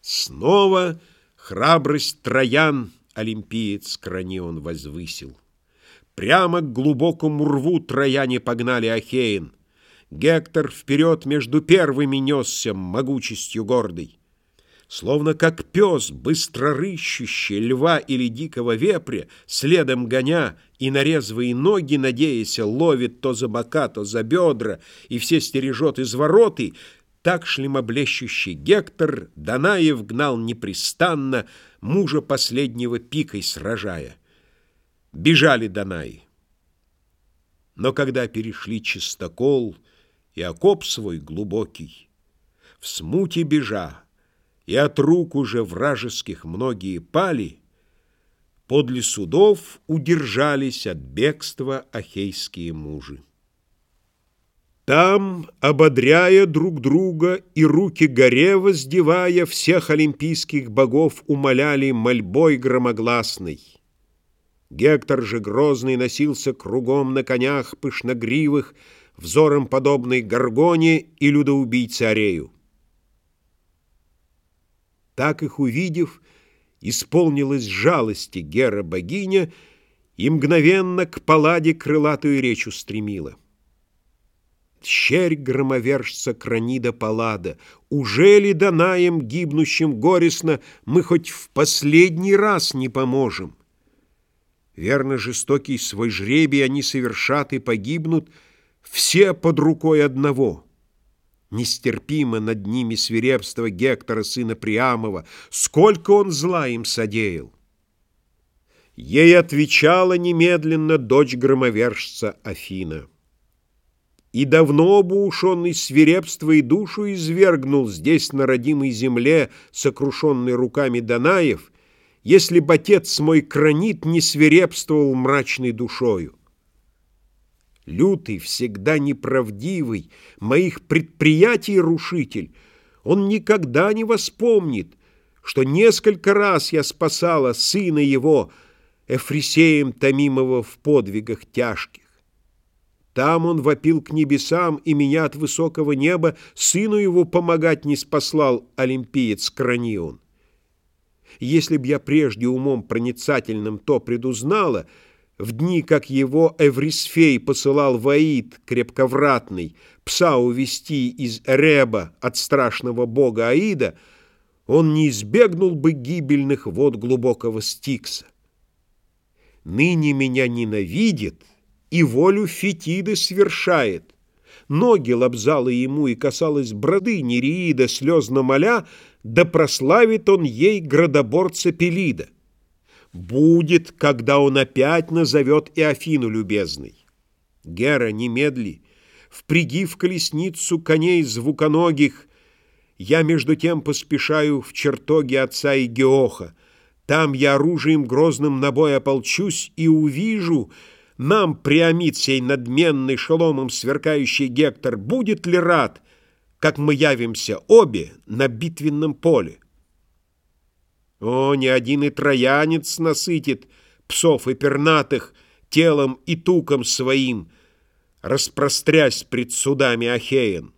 Снова храбрость троян Олимпиец к крани он возвысил. Прямо к глубокому рву трояне погнали Ахеин. Гектор вперед между первыми несся могучестью гордой. Словно как пес, быстро рыщущий льва или дикого вепря, следом гоня и на резвые ноги, надеясь, ловит то за бока, то за бедра, и все стережет из вороты, так шлемоблещущий Гектор Данаев гнал непрестанно, мужа последнего пикой сражая. Бежали Данаи. Но когда перешли чистокол и окоп свой глубокий, в смуте бежа, и от рук уже вражеских многие пали, подле судов удержались от бегства ахейские мужи. Там, ободряя друг друга и руки горе воздевая, всех олимпийских богов умоляли мольбой громогласной. Гектор же грозный носился кругом на конях пышногривых, взором подобной горгоне и людоубийце Арею. Так их увидев, исполнилась жалости Гера-богиня и мгновенно к паладе крылатую речь устремила. Щерь громовержца Кранида Паллада, Уже ли Данаем гибнущим горестно Мы хоть в последний раз не поможем? Верно, жестокий свой жребий Они совершат и погибнут Все под рукой одного. Нестерпимо над ними свирепство Гектора, сына Приамова, Сколько он зла им содеял! Ей отвечала немедленно дочь громовержца Афина. И давно бы ушенный свирепство и душу извергнул здесь, на родимой земле, сокрушенный руками Данаев, если б отец мой кранит не свирепствовал мрачной душою. Лютый, всегда неправдивый, моих предприятий рушитель, он никогда не воспомнит, что несколько раз я спасала сына его, Эфрисеем томимого в подвигах тяжких. Там он вопил к небесам, и меня от высокого неба сыну его помогать не спаслал олимпиец Кранион. Если б я прежде умом проницательным то предузнала, в дни, как его Эврисфей посылал Ваид, крепковратный, пса увести из Эреба от страшного бога Аида, он не избегнул бы гибельных вод глубокого Стикса. Ныне меня ненавидит — и волю Фетиды свершает. Ноги лобзала ему и касалась броды Нереида, слезно моля, да прославит он ей градоборца Пелида. Будет, когда он опять назовет и Афину любезной. Гера, немедли, впряги в колесницу коней звуконогих, я между тем поспешаю в чертоги отца и Геоха. Там я оружием грозным на бой ополчусь и увижу, нам приамит сей надменный шеломом сверкающий Гектор будет ли рад, как мы явимся обе на битвенном поле? О, ни один и троянец насытит псов и пернатых телом и туком своим, распрострясь пред судами Ахеен.